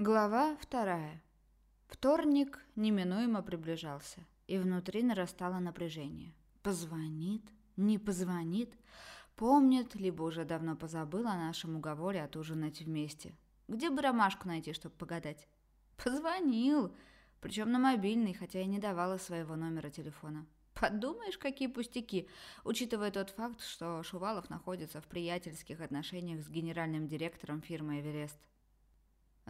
Глава вторая. Вторник неминуемо приближался, и внутри нарастало напряжение. Позвонит, не позвонит, помнит, либо уже давно позабыл о нашем уговоре отужинать вместе. Где бы ромашку найти, чтобы погадать? Позвонил, причем на мобильный, хотя и не давала своего номера телефона. Подумаешь, какие пустяки, учитывая тот факт, что Шувалов находится в приятельских отношениях с генеральным директором фирмы «Эверест».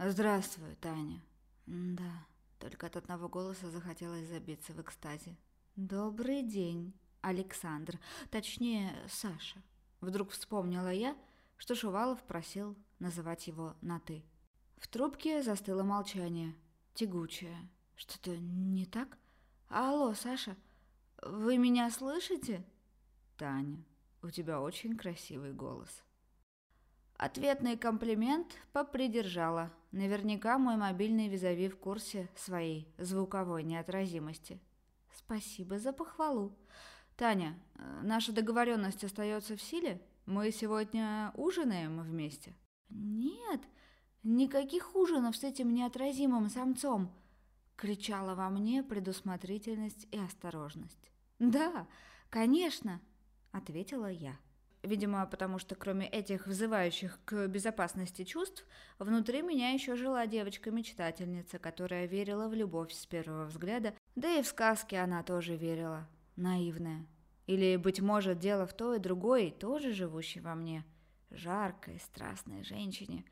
«Здравствуй, Таня». Да, только от одного голоса захотелось забиться в экстазе. «Добрый день, Александр. Точнее, Саша». Вдруг вспомнила я, что Шувалов просил называть его на «ты». В трубке застыло молчание, тягучее. «Что-то не так? Алло, Саша, вы меня слышите?» «Таня, у тебя очень красивый голос». Ответный комплимент попридержала. Наверняка мой мобильный визави в курсе своей звуковой неотразимости. Спасибо за похвалу. Таня, наша договоренность остается в силе? Мы сегодня ужинаем вместе? Нет, никаких ужинов с этим неотразимым самцом, кричала во мне предусмотрительность и осторожность. Да, конечно, ответила я. Видимо, потому что кроме этих вызывающих к безопасности чувств, внутри меня еще жила девочка-мечтательница, которая верила в любовь с первого взгляда, да и в сказки она тоже верила. Наивная. Или, быть может, дело в той и другой, тоже живущей во мне. Жаркой, страстной женщине.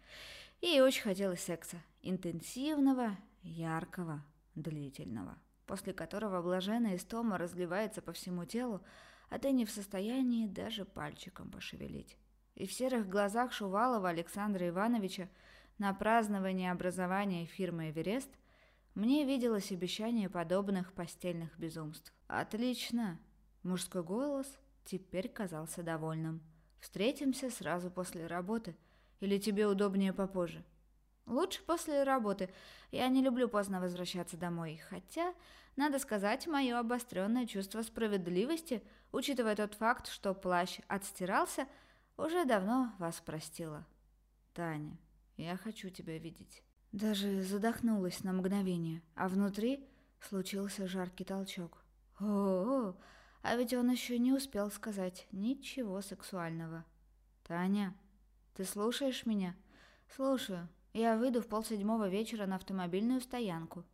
Ей очень хотелось секса. Интенсивного, яркого, длительного. После которого блаженная истома разливается по всему телу, а ты не в состоянии даже пальчиком пошевелить. И в серых глазах Шувалова Александра Ивановича на празднование образования фирмы «Эверест» мне виделось обещание подобных постельных безумств. «Отлично!» Мужской голос теперь казался довольным. «Встретимся сразу после работы. Или тебе удобнее попозже?» Лучше после работы. Я не люблю поздно возвращаться домой. Хотя, надо сказать, мое обостренное чувство справедливости, учитывая тот факт, что плащ отстирался, уже давно вас простила. Таня, я хочу тебя видеть. Даже задохнулась на мгновение, а внутри случился жаркий толчок. О, -о, -о а ведь он еще не успел сказать ничего сексуального. Таня, ты слушаешь меня? Слушаю. Я выйду в полседьмого вечера на автомобильную стоянку.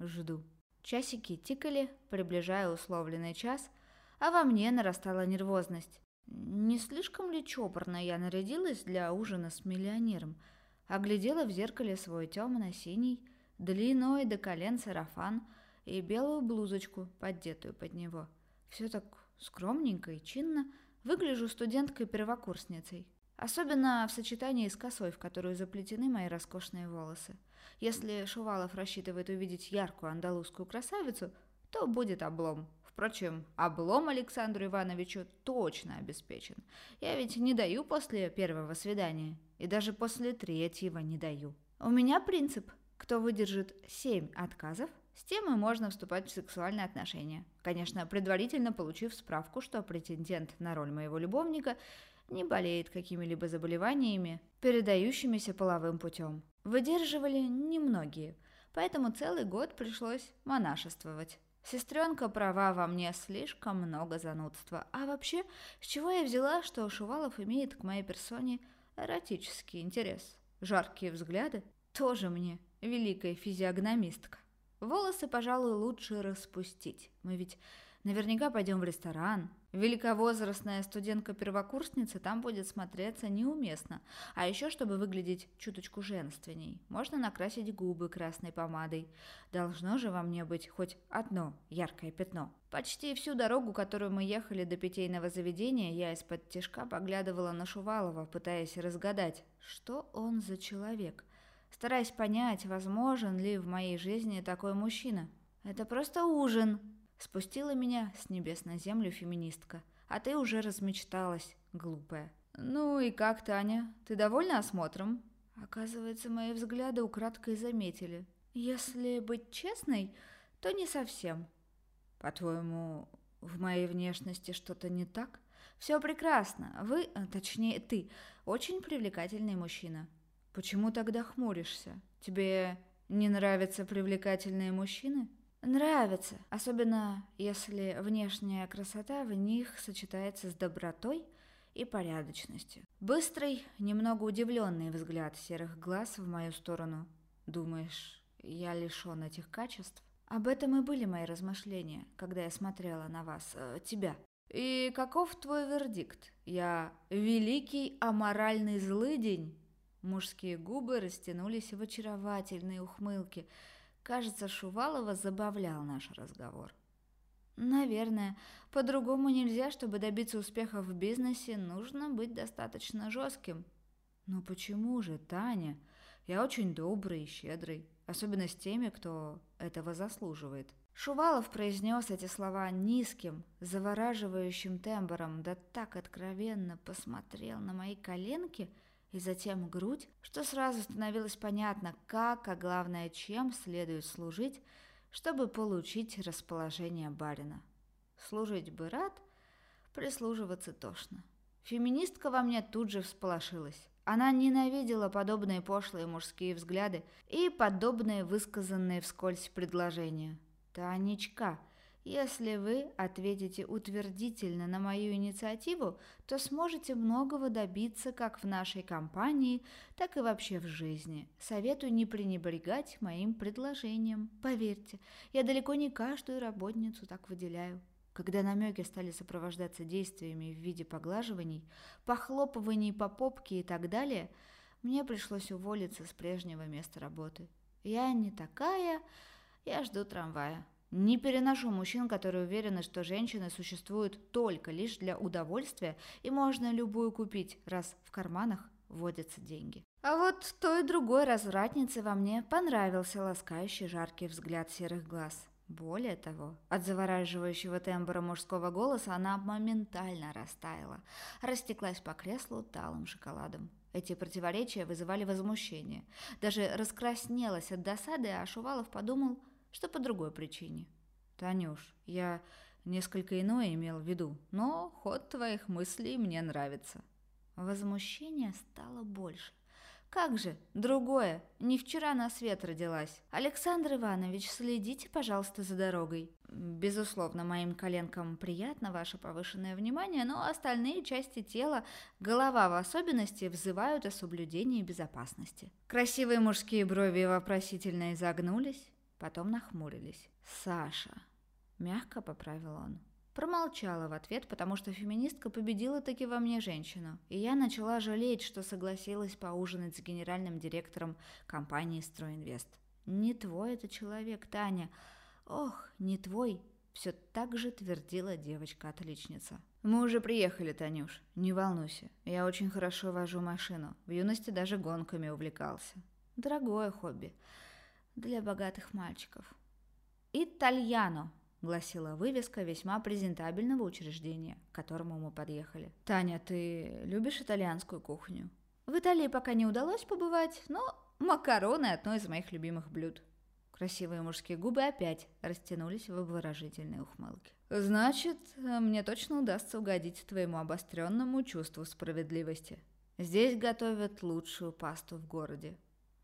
Жду. Часики тикали, приближая условленный час, а во мне нарастала нервозность. Не слишком ли чопорно я нарядилась для ужина с миллионером? Оглядела в зеркале свой темно-синий, длинной до колен сарафан и белую блузочку, поддетую под него. Все так скромненько и чинно. Выгляжу студенткой-первокурсницей. Особенно в сочетании с косой, в которую заплетены мои роскошные волосы. Если Шувалов рассчитывает увидеть яркую андалузскую красавицу, то будет облом. Впрочем, облом Александру Ивановичу точно обеспечен. Я ведь не даю после первого свидания. И даже после третьего не даю. У меня принцип. Кто выдержит семь отказов, с тем и можно вступать в сексуальные отношения. Конечно, предварительно получив справку, что претендент на роль моего любовника не болеет какими-либо заболеваниями, передающимися половым путем. Выдерживали немногие, поэтому целый год пришлось монашествовать. Сестренка права во мне слишком много занудства. А вообще, с чего я взяла, что Шувалов имеет к моей персоне эротический интерес? Жаркие взгляды? Тоже мне великая физиогномистка. Волосы, пожалуй, лучше распустить. Мы ведь наверняка пойдем в ресторан, Великовозрастная студентка-первокурсница там будет смотреться неуместно. А еще, чтобы выглядеть чуточку женственней, можно накрасить губы красной помадой. Должно же во мне быть хоть одно яркое пятно. Почти всю дорогу, которую мы ехали до питейного заведения, я из-под тяжка поглядывала на Шувалова, пытаясь разгадать, что он за человек. Стараясь понять, возможен ли в моей жизни такой мужчина. «Это просто ужин», Спустила меня с небес на землю феминистка. А ты уже размечталась, глупая. Ну и как, Таня? Ты довольна осмотром? Оказывается, мои взгляды украдкой заметили. Если быть честной, то не совсем. По-твоему, в моей внешности что-то не так? Все прекрасно. Вы, а, точнее ты, очень привлекательный мужчина. Почему тогда хмуришься? Тебе не нравятся привлекательные мужчины? Нравятся, особенно если внешняя красота в них сочетается с добротой и порядочностью. Быстрый, немного удивленный взгляд серых глаз в мою сторону. Думаешь, я лишен этих качеств? Об этом и были мои размышления, когда я смотрела на вас, э, тебя. И каков твой вердикт? Я великий аморальный злыдень? Мужские губы растянулись в очаровательные ухмылки. Кажется, Шувалова забавлял наш разговор. Наверное, по-другому нельзя, чтобы добиться успеха в бизнесе, нужно быть достаточно жестким. Но почему же, Таня? Я очень добрый и щедрый, особенно с теми, кто этого заслуживает. Шувалов произнес эти слова низким, завораживающим тембром, да так откровенно посмотрел на мои коленки и затем грудь, что сразу становилось понятно, как, а главное, чем следует служить, чтобы получить расположение барина. Служить бы рад, прислуживаться тошно. Феминистка во мне тут же всполошилась. Она ненавидела подобные пошлые мужские взгляды и подобные высказанные вскользь предложения. «Танечка, если вы ответите утвердительно на мою инициативу, то сможете многого добиться как в нашей компании, так и вообще в жизни. Советую не пренебрегать моим предложением. Поверьте, я далеко не каждую работницу так выделяю. Когда намеки стали сопровождаться действиями в виде поглаживаний, похлопываний по попке и так далее, мне пришлось уволиться с прежнего места работы. Я не такая, я жду трамвая. Не переношу мужчин, которые уверены, что женщины существуют только лишь для удовольствия и можно любую купить, раз в карманах водятся деньги. А вот той другой развратнице во мне понравился ласкающий жаркий взгляд серых глаз. Более того, от завораживающего тембра мужского голоса она моментально растаяла, растеклась по креслу талым шоколадом. Эти противоречия вызывали возмущение. Даже раскраснелась от досады, а Шувалов подумал, что по другой причине. «Танюш, я несколько иное имел в виду, но ход твоих мыслей мне нравится». Возмущение стало больше. Как же, другое, не вчера на свет родилась. Александр Иванович, следите, пожалуйста, за дорогой. Безусловно, моим коленкам приятно ваше повышенное внимание, но остальные части тела, голова в особенности, взывают о соблюдении безопасности. Красивые мужские брови вопросительно изогнулись, потом нахмурились. «Саша», — мягко поправил он, — Промолчала в ответ, потому что феминистка победила таки во мне женщину, и я начала жалеть, что согласилась поужинать с генеральным директором компании «Стройинвест». «Не твой это человек, Таня. Ох, не твой!» Все так же твердила девочка-отличница. «Мы уже приехали, Танюш. Не волнуйся. Я очень хорошо вожу машину. В юности даже гонками увлекался. Дорогое хобби. Для богатых мальчиков». «Итальяно!» — гласила вывеска весьма презентабельного учреждения, к которому мы подъехали. «Таня, ты любишь итальянскую кухню?» «В Италии пока не удалось побывать, но макароны — одно из моих любимых блюд». Красивые мужские губы опять растянулись в обворожительной ухмылке. «Значит, мне точно удастся угодить твоему обостренному чувству справедливости. Здесь готовят лучшую пасту в городе».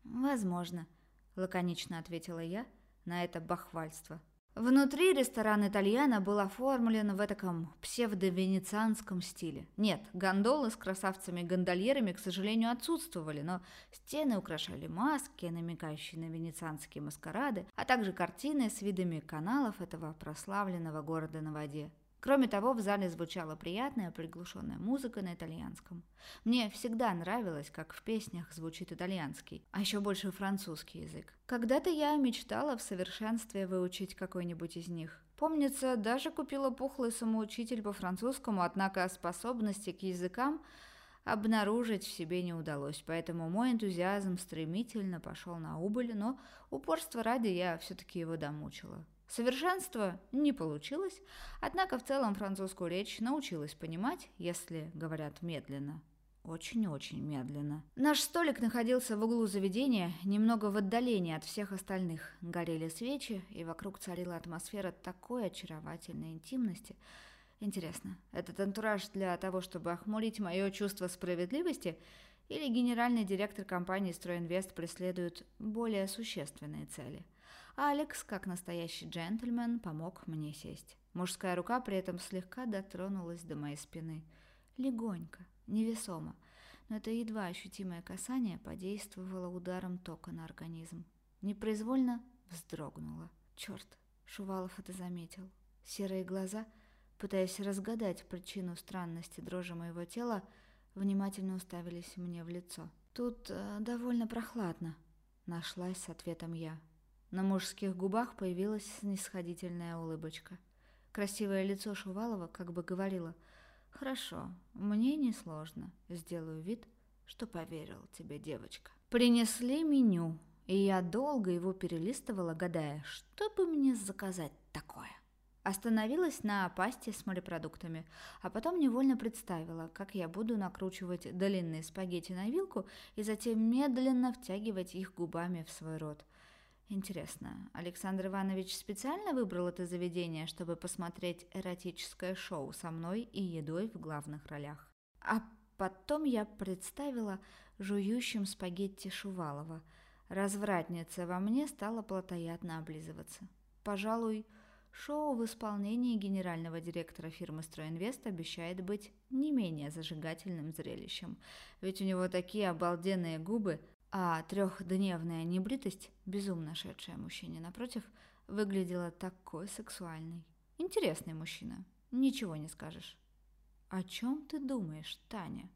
«Возможно», — лаконично ответила я на это бахвальство. Внутри ресторан «Итальяна» был оформлен в таком псевдо-венецианском стиле. Нет, гондолы с красавцами-гондольерами, к сожалению, отсутствовали, но стены украшали маски, намекающие на венецианские маскарады, а также картины с видами каналов этого прославленного города на воде. Кроме того, в зале звучала приятная приглушенная музыка на итальянском. Мне всегда нравилось, как в песнях звучит итальянский, а еще больше французский язык. Когда-то я мечтала в совершенстве выучить какой-нибудь из них. Помнится, даже купила пухлый самоучитель по французскому, однако способности к языкам обнаружить в себе не удалось, поэтому мой энтузиазм стремительно пошел на убыль, но упорство ради я все-таки его домучила. Совершенство не получилось, однако в целом французскую речь научилась понимать, если говорят медленно. Очень-очень медленно. Наш столик находился в углу заведения, немного в отдалении от всех остальных. Горели свечи, и вокруг царила атмосфера такой очаровательной интимности. Интересно, этот антураж для того, чтобы охмурить мое чувство справедливости, Или генеральный директор компании «Стройинвест» преследует более существенные цели. Алекс, как настоящий джентльмен, помог мне сесть. Мужская рука при этом слегка дотронулась до моей спины. Легонько, невесомо, но это едва ощутимое касание подействовало ударом тока на организм. Непроизвольно вздрогнула. Черт, Шувалов это заметил. Серые глаза, пытаясь разгадать причину странности дрожи моего тела, внимательно уставились мне в лицо. «Тут э, довольно прохладно», — нашлась с ответом я. На мужских губах появилась снисходительная улыбочка. Красивое лицо Шувалова как бы говорило «Хорошо, мне несложно. Сделаю вид, что поверил тебе, девочка». Принесли меню, и я долго его перелистывала, гадая, что бы мне заказать такое. Остановилась на пасте с морепродуктами, а потом невольно представила, как я буду накручивать длинные спагетти на вилку и затем медленно втягивать их губами в свой рот. Интересно, Александр Иванович специально выбрал это заведение, чтобы посмотреть эротическое шоу со мной и едой в главных ролях? А потом я представила жующим спагетти Шувалова. Развратница во мне стала плотоядно облизываться. Пожалуй, Шоу в исполнении генерального директора фирмы «Стройинвест» обещает быть не менее зажигательным зрелищем, ведь у него такие обалденные губы, а трехдневная небритость, безумно шедшая мужчине напротив, выглядела такой сексуальной. Интересный мужчина, ничего не скажешь. «О чем ты думаешь, Таня?»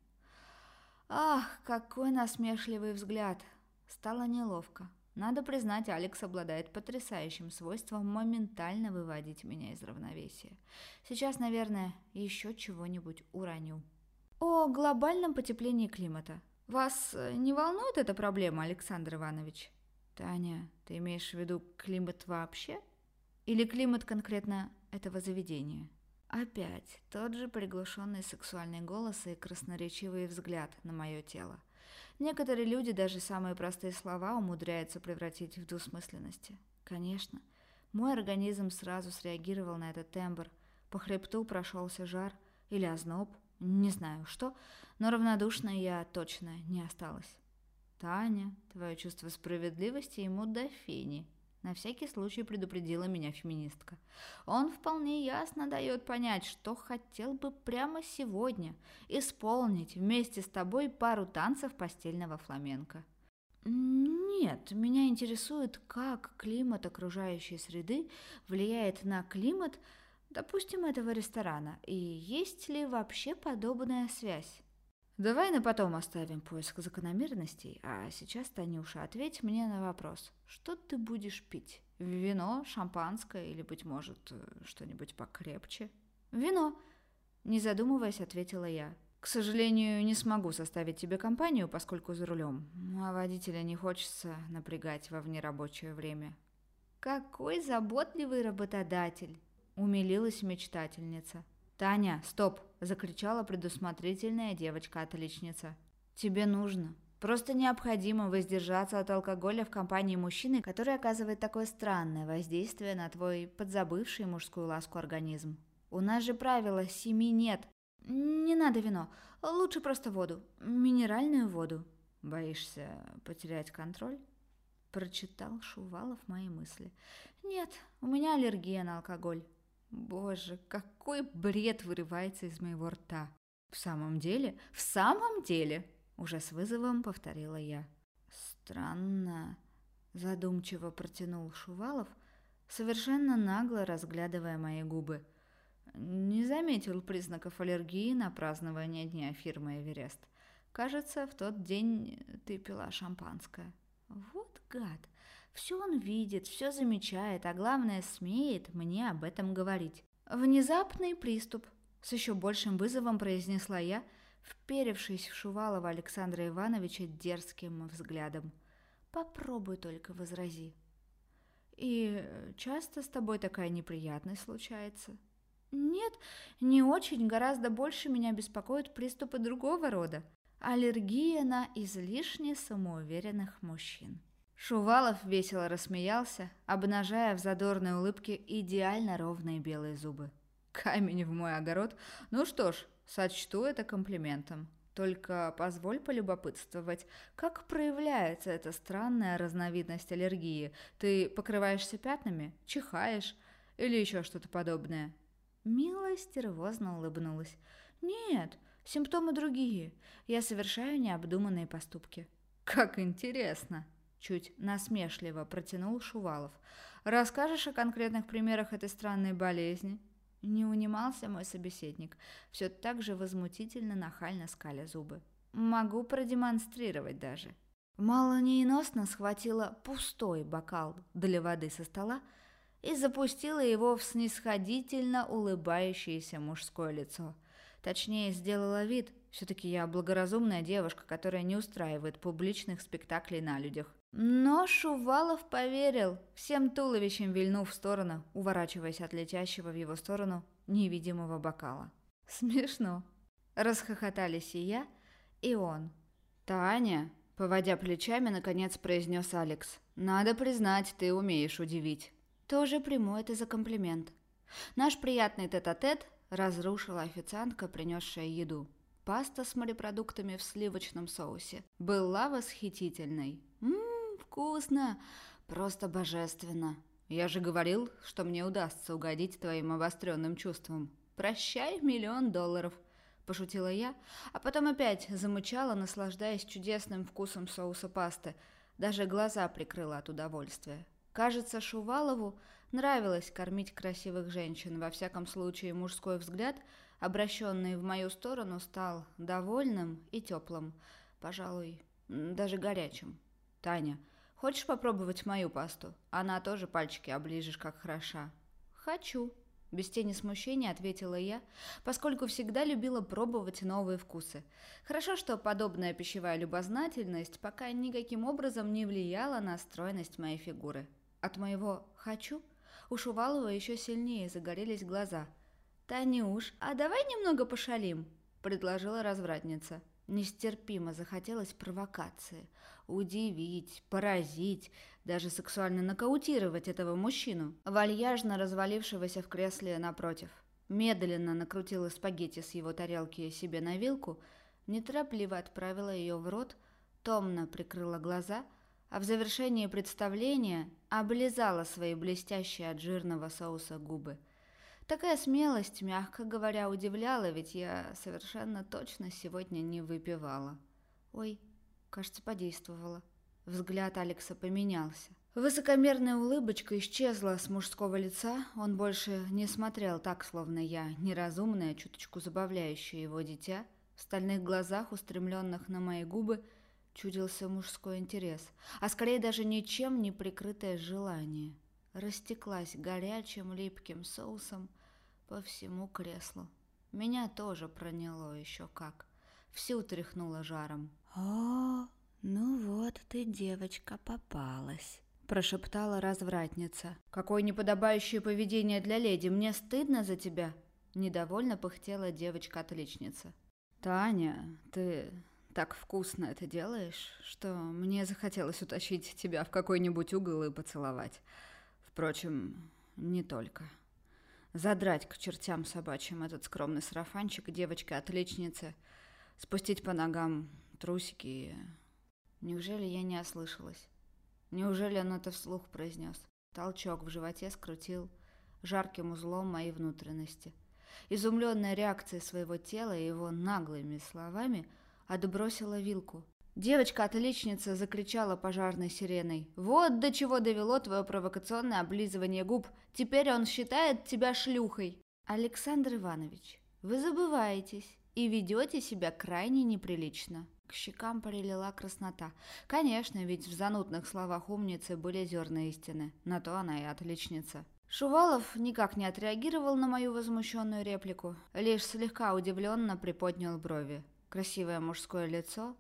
«Ах, какой насмешливый взгляд!» Стало неловко. Надо признать, Алекс обладает потрясающим свойством моментально выводить меня из равновесия. Сейчас, наверное, еще чего-нибудь уроню. О глобальном потеплении климата. Вас э, не волнует эта проблема, Александр Иванович? Таня, ты имеешь в виду климат вообще? Или климат конкретно этого заведения? Опять тот же приглушенный сексуальный голос и красноречивый взгляд на мое тело. Некоторые люди даже самые простые слова умудряются превратить в двусмысленности. Конечно, мой организм сразу среагировал на этот тембр. По хребту прошелся жар или озноб, не знаю что, но равнодушной я точно не осталась. Таня, твое чувство справедливости ему до фени. На всякий случай предупредила меня феминистка. Он вполне ясно дает понять, что хотел бы прямо сегодня исполнить вместе с тобой пару танцев постельного фламенко. Нет, меня интересует, как климат окружающей среды влияет на климат, допустим, этого ресторана, и есть ли вообще подобная связь. Давай на потом оставим поиск закономерностей, а сейчас, Танюша, ответь мне на вопрос. Что ты будешь пить? Вино, шампанское или, быть может, что-нибудь покрепче? Вино, не задумываясь, ответила я. К сожалению, не смогу составить тебе компанию, поскольку за рулем, а водителя не хочется напрягать во внерабочее время. Какой заботливый работодатель, умилилась мечтательница. «Таня, стоп!» – закричала предусмотрительная девочка-отличница. «Тебе нужно, просто необходимо воздержаться от алкоголя в компании мужчины, который оказывает такое странное воздействие на твой подзабывший мужскую ласку организм. У нас же правило «семи нет». Не надо вино, лучше просто воду, минеральную воду. Боишься потерять контроль? Прочитал Шувалов мои мысли. Нет, у меня аллергия на алкоголь. Боже, какой бред вырывается из моего рта. В самом деле, в самом деле, уже с вызовом повторила я. Странно, задумчиво протянул Шувалов, совершенно нагло разглядывая мои губы. Не заметил признаков аллергии на празднование дня фирмы «Эверест». Кажется, в тот день ты пила шампанское. Вот гад. Все он видит, все замечает, а главное, смеет мне об этом говорить. Внезапный приступ, с еще большим вызовом произнесла я, вперевшись в Шувалова Александра Ивановича дерзким взглядом. Попробуй только возрази. И часто с тобой такая неприятность случается? Нет, не очень, гораздо больше меня беспокоят приступы другого рода. Аллергия на излишне самоуверенных мужчин. Шувалов весело рассмеялся, обнажая в задорной улыбке идеально ровные белые зубы. Камень в мой огород. Ну что ж, сочту это комплиментом. Только позволь полюбопытствовать, как проявляется эта странная разновидность аллергии? Ты покрываешься пятнами, чихаешь или еще что-то подобное?» Мила стервозно улыбнулась. «Нет, симптомы другие. Я совершаю необдуманные поступки». «Как интересно!» – чуть насмешливо протянул Шувалов. «Расскажешь о конкретных примерах этой странной болезни?» Не унимался мой собеседник, все так же возмутительно нахально скаля зубы. Могу продемонстрировать даже. Молниеносно схватила пустой бокал для воды со стола и запустила его в снисходительно улыбающееся мужское лицо. Точнее, сделала вид, все-таки я благоразумная девушка, которая не устраивает публичных спектаклей на людях. Но Шувалов поверил, всем туловищем вильнув в сторону, уворачиваясь от летящего в его сторону невидимого бокала. Смешно. Расхохотались и я, и он. «Таня», — поводя плечами, наконец произнес Алекс, «надо признать, ты умеешь удивить». Тоже приму это за комплимент. Наш приятный тет-а-тет -тет разрушила официантка, принесшая еду. Паста с морепродуктами в сливочном соусе была восхитительной. Ммм, вкусно! Просто божественно! Я же говорил, что мне удастся угодить твоим обостренным чувствам. Прощай, миллион долларов!» Пошутила я, а потом опять замычала, наслаждаясь чудесным вкусом соуса пасты. Даже глаза прикрыла от удовольствия. Кажется, Шувалову нравилось кормить красивых женщин. Во всяком случае, мужской взгляд, обращенный в мою сторону, стал довольным и теплым. Пожалуй, даже горячим. «Таня, Хочешь попробовать мою пасту? Она тоже пальчики оближешь, как хороша». «Хочу», – без тени смущения ответила я, поскольку всегда любила пробовать новые вкусы. Хорошо, что подобная пищевая любознательность пока никаким образом не влияла на стройность моей фигуры. От моего «хочу» у Шувалова еще сильнее загорелись глаза. «Танюш, а давай немного пошалим?» – предложила развратница. Нестерпимо захотелось провокации – удивить, поразить, даже сексуально нокаутировать этого мужчину, вальяжно развалившегося в кресле напротив. Медленно накрутила спагетти с его тарелки себе на вилку, неторопливо отправила ее в рот, томно прикрыла глаза, а в завершении представления облизала свои блестящие от жирного соуса губы. Такая смелость, мягко говоря, удивляла, ведь я совершенно точно сегодня не выпивала. Ой, Кажется, подействовало. Взгляд Алекса поменялся. Высокомерная улыбочка исчезла с мужского лица. Он больше не смотрел так, словно я, неразумная, чуточку забавляющая его дитя. В стальных глазах, устремленных на мои губы, чудился мужской интерес, а скорее даже ничем не прикрытое желание. Растеклась горячим липким соусом по всему креслу. Меня тоже проняло еще как. Всю тряхнуло жаром. «О, ну вот ты, девочка, попалась», – прошептала развратница. «Какое неподобающее поведение для леди! Мне стыдно за тебя!» – недовольно пыхтела девочка-отличница. «Таня, ты так вкусно это делаешь, что мне захотелось утащить тебя в какой-нибудь угол и поцеловать. Впрочем, не только. Задрать к чертям собачьим этот скромный сарафанчик девочка-отличницы, спустить по ногам трусики. Неужели я не ослышалась? Неужели он это вслух произнес? Толчок в животе скрутил жарким узлом мои внутренности. Изумленная реакция своего тела и его наглыми словами отбросила вилку. Девочка-отличница закричала пожарной сиреной. «Вот до чего довело твое провокационное облизывание губ. Теперь он считает тебя шлюхой». «Александр Иванович, вы забываетесь и ведете себя крайне неприлично. К щекам прилила краснота. Конечно, ведь в занудных словах умницы были зерна истины. На то она и отличница. Шувалов никак не отреагировал на мою возмущенную реплику, лишь слегка удивленно приподнял брови. Красивое мужское лицо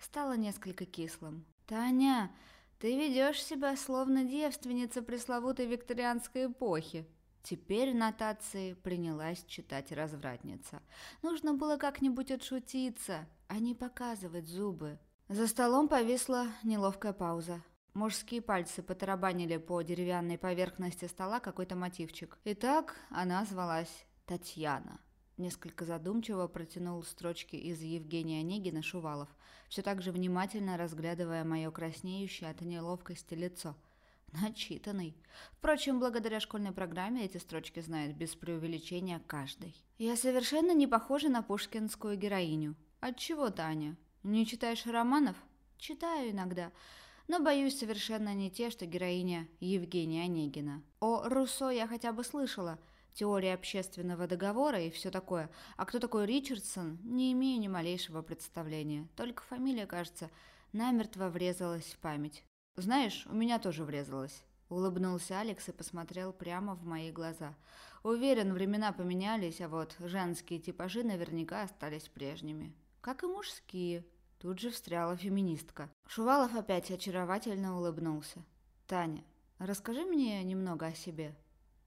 стало несколько кислым. «Таня, ты ведешь себя словно девственница пресловутой викторианской эпохи», Теперь нотации принялась читать развратница. Нужно было как-нибудь отшутиться, а не показывать зубы. За столом повисла неловкая пауза. Мужские пальцы потарабанили по деревянной поверхности стола какой-то мотивчик. Итак, она звалась Татьяна. Несколько задумчиво протянул строчки из Евгения Онегина Шувалов, все так же внимательно разглядывая мое краснеющее от неловкости лицо. Начитанный. Впрочем, благодаря школьной программе эти строчки знает без преувеличения каждый. Я совершенно не похожа на пушкинскую героиню. Отчего, Таня? Не читаешь романов? Читаю иногда но, боюсь, совершенно не те, что героиня Евгения Онегина. О Руссо я хотя бы слышала, теория общественного договора и все такое, а кто такой Ричардсон, не имею ни малейшего представления, только фамилия, кажется, намертво врезалась в память. Знаешь, у меня тоже врезалась. Улыбнулся Алекс и посмотрел прямо в мои глаза. Уверен, времена поменялись, а вот женские типажи наверняка остались прежними. Как и мужские, Тут же встряла феминистка. Шувалов опять очаровательно улыбнулся. «Таня, расскажи мне немного о себе.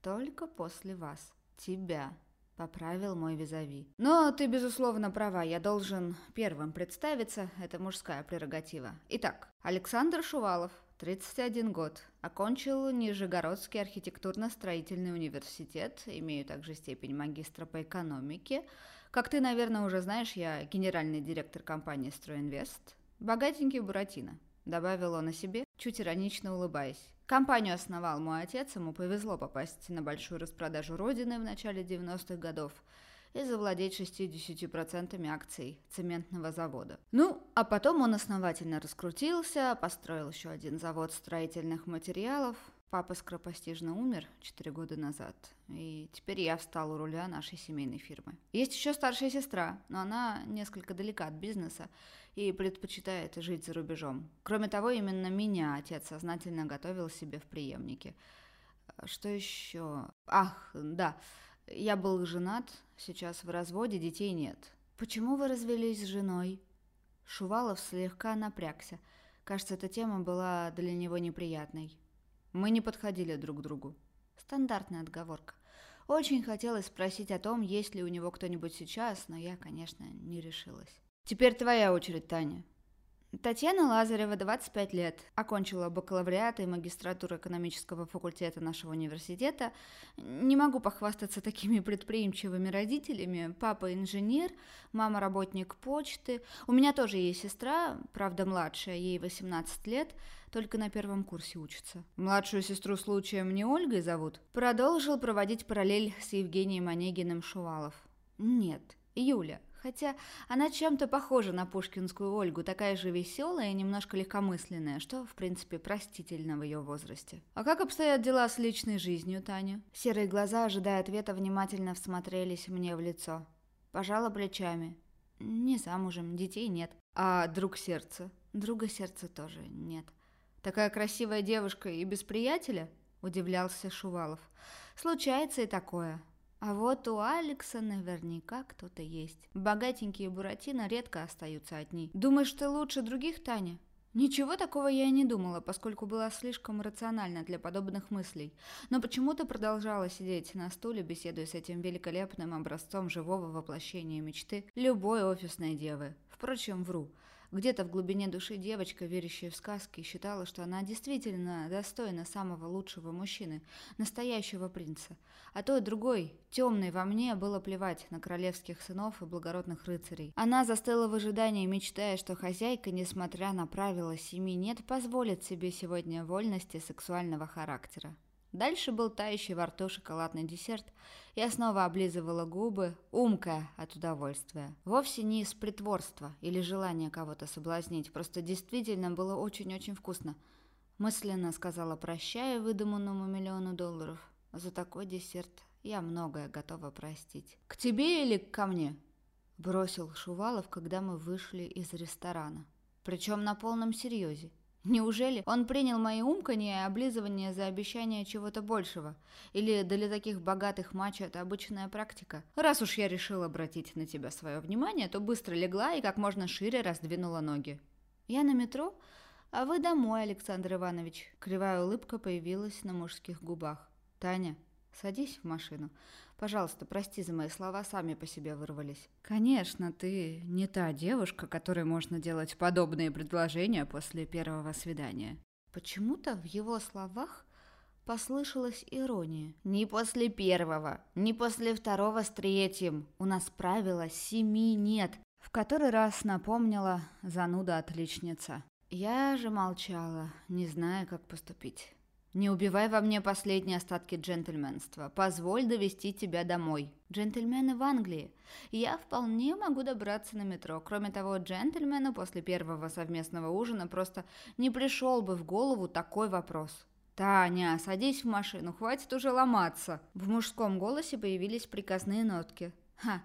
Только после вас. Тебя», — поправил мой визави. «Но ты, безусловно, права. Я должен первым представиться. Это мужская прерогатива. Итак, Александр Шувалов, 31 год. Окончил Нижегородский архитектурно-строительный университет. Имею также степень магистра по экономике. Как ты, наверное, уже знаешь, я генеральный директор компании «Стройинвест». Богатенький Буратино. Добавил он о себе, чуть иронично улыбаясь. Компанию основал мой отец, ему повезло попасть на большую распродажу Родины в начале 90-х годов и завладеть 60% акций цементного завода. Ну, а потом он основательно раскрутился, построил еще один завод строительных материалов, Папа скоропостижно умер 4 года назад, и теперь я встал у руля нашей семейной фирмы. Есть еще старшая сестра, но она несколько далека от бизнеса и предпочитает жить за рубежом. Кроме того, именно меня отец сознательно готовил себе в преемнике. Что еще? Ах, да, я был женат, сейчас в разводе, детей нет. Почему вы развелись с женой? Шувалов слегка напрягся. Кажется, эта тема была для него неприятной. Мы не подходили друг к другу. Стандартная отговорка. Очень хотелось спросить о том, есть ли у него кто-нибудь сейчас, но я, конечно, не решилась. «Теперь твоя очередь, Таня. Татьяна Лазарева, 25 лет, окончила бакалавриат и магистратуру экономического факультета нашего университета. Не могу похвастаться такими предприимчивыми родителями. Папа инженер, мама работник почты. У меня тоже есть сестра, правда младшая, ей 18 лет, только на первом курсе учится. Младшую сестру случаем не Ольгой зовут? Продолжил проводить параллель с Евгением Онегиным Шувалов. Нет, Юля, Хотя она чем-то похожа на пушкинскую Ольгу, такая же веселая и немножко легкомысленная, что, в принципе, простительно в ее возрасте. А как обстоят дела с личной жизнью, Таня? Серые глаза, ожидая ответа, внимательно всмотрелись мне в лицо. Пожала плечами. Не замужем, детей нет. А друг сердца? Друга сердца тоже нет. Такая красивая девушка и без приятеля? Удивлялся Шувалов. Случается и такое. А вот у Алекса наверняка кто-то есть. Богатенькие Буратино редко остаются одни. Думаешь, ты лучше других, Таня? Ничего такого я и не думала, поскольку была слишком рациональна для подобных мыслей. Но почему-то продолжала сидеть на стуле, беседуя с этим великолепным образцом живого воплощения мечты любой офисной девы. Впрочем, вру. Где-то в глубине души девочка, верящая в сказки, считала, что она действительно достойна самого лучшего мужчины, настоящего принца. А той другой, темной во мне, было плевать на королевских сынов и благородных рыцарей. Она застыла в ожидании, мечтая, что хозяйка, несмотря на правила семьи, нет, позволит себе сегодня вольности сексуального характера. Дальше был тающий во рту шоколадный десерт. Я снова облизывала губы, умкая от удовольствия. Вовсе не из притворства или желания кого-то соблазнить, просто действительно было очень-очень вкусно. Мысленно сказала прощая выдуманному миллиону долларов. За такой десерт я многое готова простить. «К тебе или ко мне?» Бросил Шувалов, когда мы вышли из ресторана. Причем на полном серьезе. Неужели он принял мои умканье и облизывание за обещание чего-то большего? Или для таких богатых мачо это обычная практика? Раз уж я решила обратить на тебя свое внимание, то быстро легла и как можно шире раздвинула ноги. Я на метро, а вы домой, Александр Иванович. Кривая улыбка появилась на мужских губах. Таня, садись в машину. Пожалуйста, прости за мои слова, сами по себе вырвались. Конечно, ты не та девушка, которой можно делать подобные предложения после первого свидания. Почему-то в его словах послышалась ирония. «Не после первого, не после второго с третьим. У нас правила семи нет», — в который раз напомнила зануда-отличница. Я же молчала, не зная, как поступить. «Не убивай во мне последние остатки джентльменства. Позволь довести тебя домой». «Джентльмены в Англии. Я вполне могу добраться на метро. Кроме того, джентльмену после первого совместного ужина просто не пришел бы в голову такой вопрос». «Таня, садись в машину, хватит уже ломаться!» В мужском голосе появились приказные нотки. «Ха,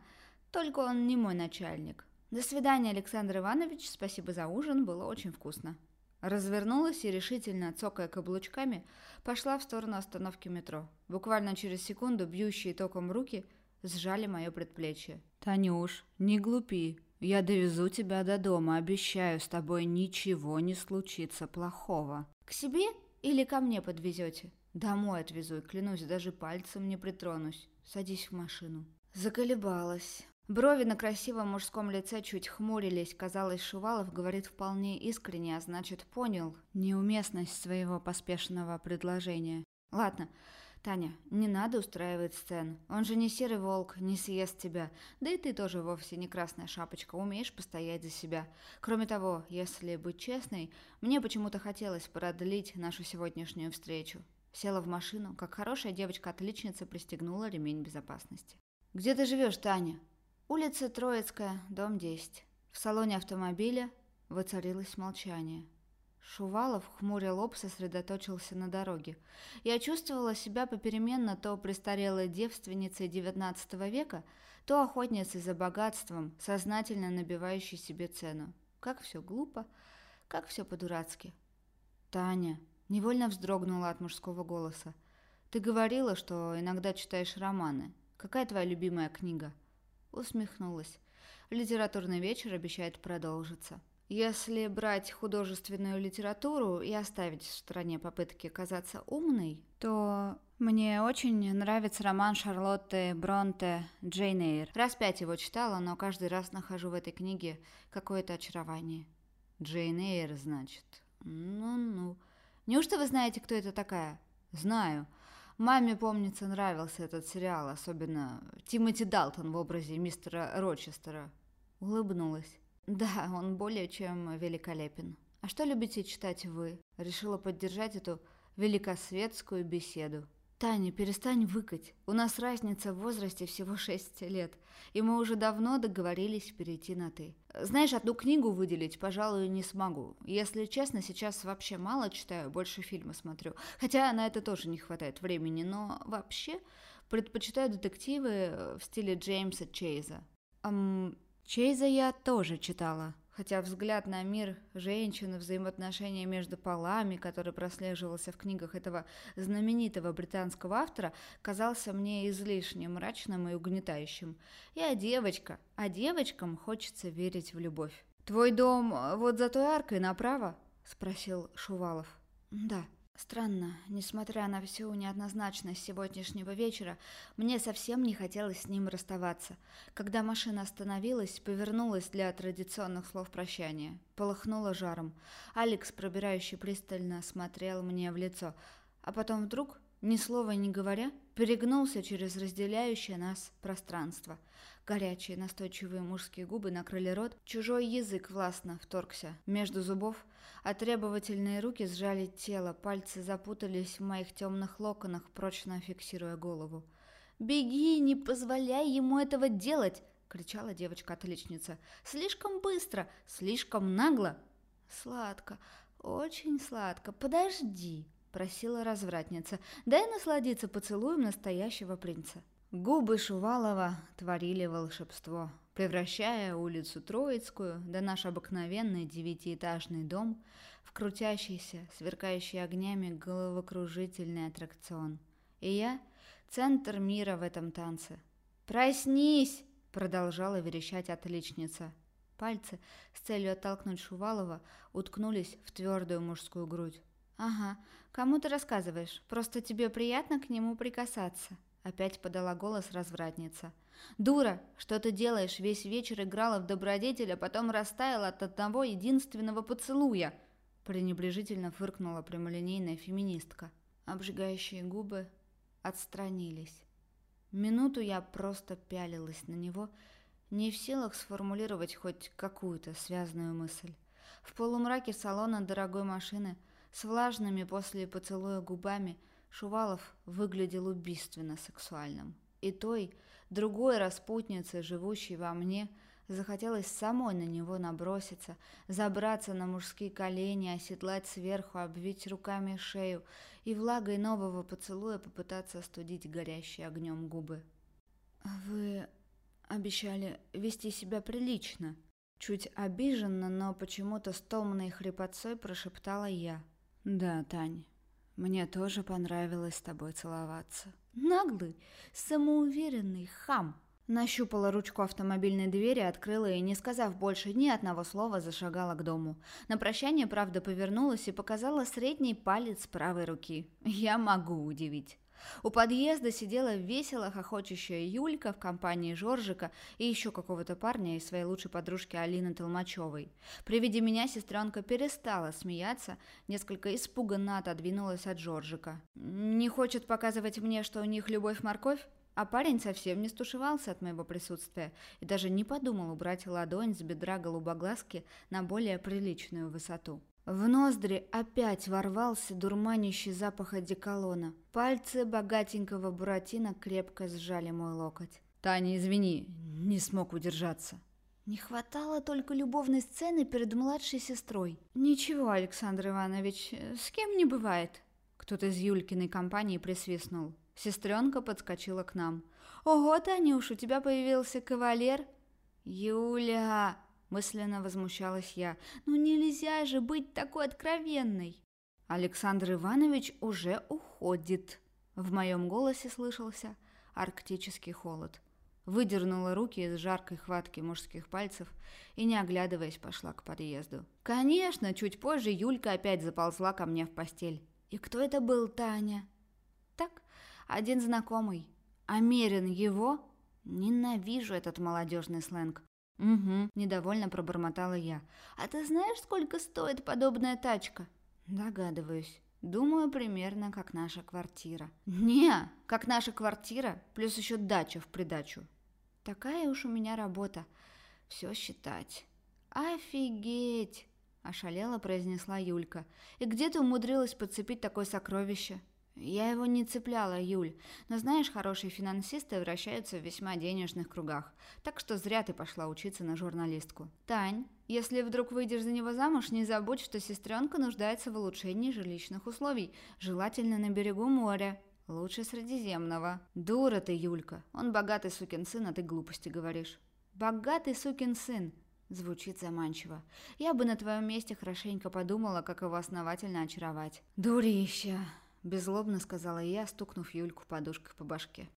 только он не мой начальник. До свидания, Александр Иванович, спасибо за ужин, было очень вкусно». Развернулась и решительно, цокая каблучками, пошла в сторону остановки метро. Буквально через секунду бьющие током руки сжали мое предплечье. «Танюш, не глупи. Я довезу тебя до дома, обещаю, с тобой ничего не случится плохого». «К себе или ко мне подвезете?» «Домой отвезу и, клянусь, даже пальцем не притронусь. Садись в машину». Заколебалась. Брови на красивом мужском лице чуть хмурились. Казалось, Шувалов говорит вполне искренне, а значит, понял неуместность своего поспешного предложения. «Ладно, Таня, не надо устраивать сцен. Он же не серый волк, не съест тебя. Да и ты тоже вовсе не красная шапочка, умеешь постоять за себя. Кроме того, если быть честной, мне почему-то хотелось продлить нашу сегодняшнюю встречу». Села в машину, как хорошая девочка-отличница пристегнула ремень безопасности. «Где ты живешь, Таня?» Улица Троицкая, дом 10. В салоне автомобиля воцарилось молчание. Шувалов, хмуря лоб, сосредоточился на дороге. Я чувствовала себя попеременно то престарелой девственницей XIX века, то охотницей за богатством, сознательно набивающей себе цену. Как все глупо, как все по-дурацки. «Таня», — невольно вздрогнула от мужского голоса, — «ты говорила, что иногда читаешь романы. Какая твоя любимая книга?» Усмехнулась. Литературный вечер обещает продолжиться. Если брать художественную литературу и оставить в стороне попытки казаться умной, то мне очень нравится роман Шарлотты Бронте «Джейн Эйр». Раз пять его читала, но каждый раз нахожу в этой книге какое-то очарование. «Джейн Эйр, значит? Ну-ну. Неужто вы знаете, кто это такая?» «Знаю. Маме, помнится, нравился этот сериал, особенно Тимоти Далтон в образе мистера Рочестера. Улыбнулась. Да, он более чем великолепен. А что любите читать вы? Решила поддержать эту великосветскую беседу. «Таня, перестань выкать. У нас разница в возрасте всего шесть лет, и мы уже давно договорились перейти на «ты». Знаешь, одну книгу выделить, пожалуй, не смогу. Если честно, сейчас вообще мало читаю, больше фильмы смотрю. Хотя на это тоже не хватает времени, но вообще предпочитаю детективы в стиле Джеймса Чейза. Эм, Чейза я тоже читала хотя взгляд на мир женщины, взаимоотношения между полами, который прослеживался в книгах этого знаменитого британского автора, казался мне излишне мрачным и угнетающим. Я девочка, а девочкам хочется верить в любовь. «Твой дом вот за той аркой направо?» – спросил Шувалов. «Да», Странно, несмотря на всю неоднозначность сегодняшнего вечера, мне совсем не хотелось с ним расставаться. Когда машина остановилась, повернулась для традиционных слов прощания. Полыхнула жаром. Алекс, пробирающий пристально, смотрел мне в лицо. А потом вдруг, ни слова не говоря, перегнулся через разделяющее нас пространство. Горячие настойчивые мужские губы накрыли рот, чужой язык властно вторгся между зубов, а требовательные руки сжали тело, пальцы запутались в моих темных локонах, прочно фиксируя голову. «Беги, не позволяй ему этого делать!» — кричала девочка-отличница. «Слишком быстро, слишком нагло!» «Сладко, очень сладко, подожди!» — просила развратница. «Дай насладиться поцелуем настоящего принца!» Губы Шувалова творили волшебство, превращая улицу Троицкую, да наш обыкновенный девятиэтажный дом, в крутящийся, сверкающий огнями головокружительный аттракцион. И я — центр мира в этом танце. «Проснись!» — продолжала верещать отличница. Пальцы с целью оттолкнуть Шувалова уткнулись в твердую мужскую грудь. «Ага, кому ты рассказываешь? Просто тебе приятно к нему прикасаться». Опять подала голос развратница. «Дура! Что ты делаешь? Весь вечер играла в добродетель, а потом растаяла от одного единственного поцелуя!» Пренебрежительно фыркнула прямолинейная феминистка. Обжигающие губы отстранились. Минуту я просто пялилась на него, не в силах сформулировать хоть какую-то связанную мысль. В полумраке салона дорогой машины с влажными после поцелуя губами Шувалов выглядел убийственно сексуальным. И той, другой распутнице, живущей во мне, захотелось самой на него наброситься, забраться на мужские колени, оседлать сверху, обвить руками шею и влагой нового поцелуя попытаться остудить горящие огнем губы. «Вы обещали вести себя прилично», Чуть обиженно, но почему-то с томной хрипотцой прошептала я. «Да, Тань, мне тоже понравилось с тобой целоваться». «Наглый, самоуверенный хам!» Нащупала ручку автомобильной двери, открыла и, не сказав больше ни одного слова, зашагала к дому. На прощание, правда, повернулась и показала средний палец правой руки. «Я могу удивить». У подъезда сидела весело хохочущая Юлька в компании Жоржика и еще какого-то парня из своей лучшей подружки Алины Толмачевой. При виде меня сестренка перестала смеяться, несколько испуганно отодвинулась от Жоржика. «Не хочет показывать мне, что у них любовь-морковь?» А парень совсем не стушевался от моего присутствия и даже не подумал убрать ладонь с бедра голубоглазки на более приличную высоту. В ноздри опять ворвался дурманящий запах одеколона. Пальцы богатенького Буратино крепко сжали мой локоть. «Таня, извини, не смог удержаться». Не хватало только любовной сцены перед младшей сестрой. «Ничего, Александр Иванович, с кем не бывает». Кто-то из Юлькиной компании присвистнул. Сестренка подскочила к нам. «Ого, Танюш, у тебя появился кавалер?» «Юля!» Мысленно возмущалась я. «Ну нельзя же быть такой откровенной!» «Александр Иванович уже уходит!» В моем голосе слышался арктический холод. Выдернула руки из жаркой хватки мужских пальцев и, не оглядываясь, пошла к подъезду. Конечно, чуть позже Юлька опять заползла ко мне в постель. «И кто это был, Таня?» «Так, один знакомый. Америн его?» Ненавижу этот молодежный сленг. «Угу», – недовольно пробормотала я. «А ты знаешь, сколько стоит подобная тачка?» «Догадываюсь. Думаю, примерно как наша квартира». «Не, как наша квартира, плюс еще дача в придачу». «Такая уж у меня работа. Все считать». «Офигеть!» – ошалела произнесла Юлька. «И где ты умудрилась подцепить такое сокровище?» Я его не цепляла, Юль, но знаешь, хорошие финансисты вращаются в весьма денежных кругах, так что зря ты пошла учиться на журналистку. Тань, если вдруг выйдешь за него замуж, не забудь, что сестренка нуждается в улучшении жилищных условий, желательно на берегу моря. Лучше Средиземного. Дура ты, Юлька. Он богатый сукин сын, а ты глупости говоришь. Богатый сукин сын. Звучит заманчиво. Я бы на твоем месте хорошенько подумала, как его основательно очаровать. Дурища. Беззлобно сказала я, стукнув Юльку подушкой по башке.